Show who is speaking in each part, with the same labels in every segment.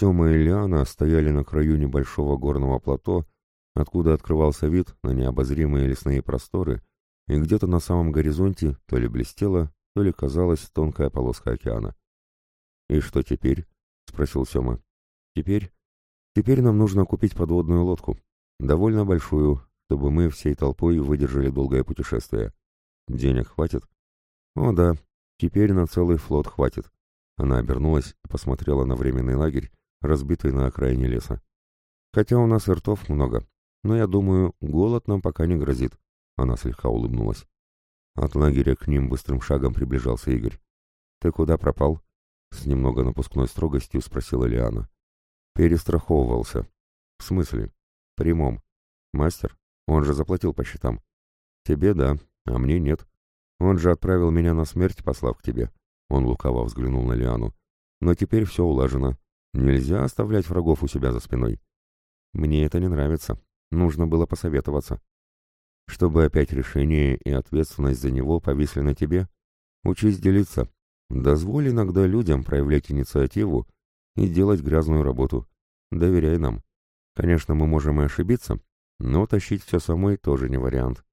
Speaker 1: Сема и Лиана стояли на краю небольшого горного плато, откуда открывался вид на необозримые лесные просторы, и где-то на самом горизонте то ли блестела, то ли казалась тонкая полоска океана. «И что теперь?» — спросил Сема. «Теперь? Теперь нам нужно купить подводную лодку. Довольно большую, чтобы мы всей толпой выдержали долгое путешествие. Денег хватит?» «О да, теперь на целый флот хватит». Она обернулась и посмотрела на временный лагерь, разбитый на окраине леса. «Хотя у нас ртов много, но я думаю, голод нам пока не грозит». Она слегка улыбнулась. От лагеря к ним быстрым шагом приближался Игорь. «Ты куда пропал?» С немного напускной строгостью спросила Лиана. «Перестраховывался». «В смысле?» «Прямом. Мастер? Он же заплатил по счетам». «Тебе да, а мне нет. Он же отправил меня на смерть, послав к тебе». Он лукаво взглянул на Лиану. «Но теперь все улажено. Нельзя оставлять врагов у себя за спиной». «Мне это не нравится. Нужно было посоветоваться». «Чтобы опять решение и ответственность за него повисли на тебе? Учись делиться. Дозволь иногда людям проявлять инициативу и делать грязную работу. Доверяй нам. Конечно, мы можем и ошибиться, но тащить все самой тоже не вариант.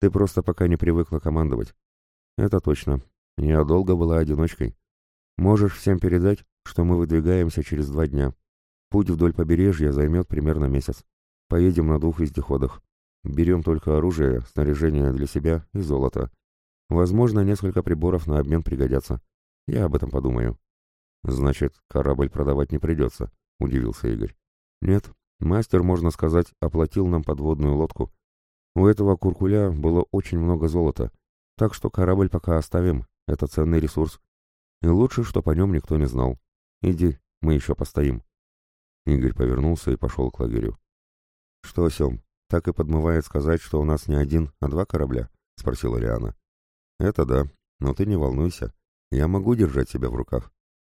Speaker 1: Ты просто пока не привыкла командовать. Это точно. Я долго была одиночкой. Можешь всем передать, что мы выдвигаемся через два дня. Путь вдоль побережья займет примерно месяц. Поедем на двух вездеходах. Берем только оружие, снаряжение для себя и золото. Возможно, несколько приборов на обмен пригодятся. Я об этом подумаю. Значит, корабль продавать не придется, удивился Игорь. Нет, мастер, можно сказать, оплатил нам подводную лодку. У этого куркуля было очень много золота, так что корабль пока оставим, это ценный ресурс. И лучше, чтоб о нем никто не знал. Иди, мы еще постоим. Игорь повернулся и пошел к лагерю. Что, Сем, так и подмывает сказать, что у нас не один, а два корабля? Спросила Лиана. Это да, но ты не волнуйся. Я могу держать себя в руках.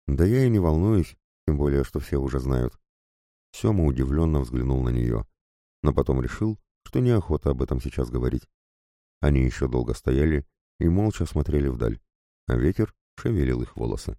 Speaker 1: Да я и не волнуюсь, тем более, что все уже знают. Сема удивленно взглянул на нее, но потом решил, что неохота об этом сейчас говорить. Они еще долго стояли и молча смотрели вдаль, а ветер шевелил их волосы.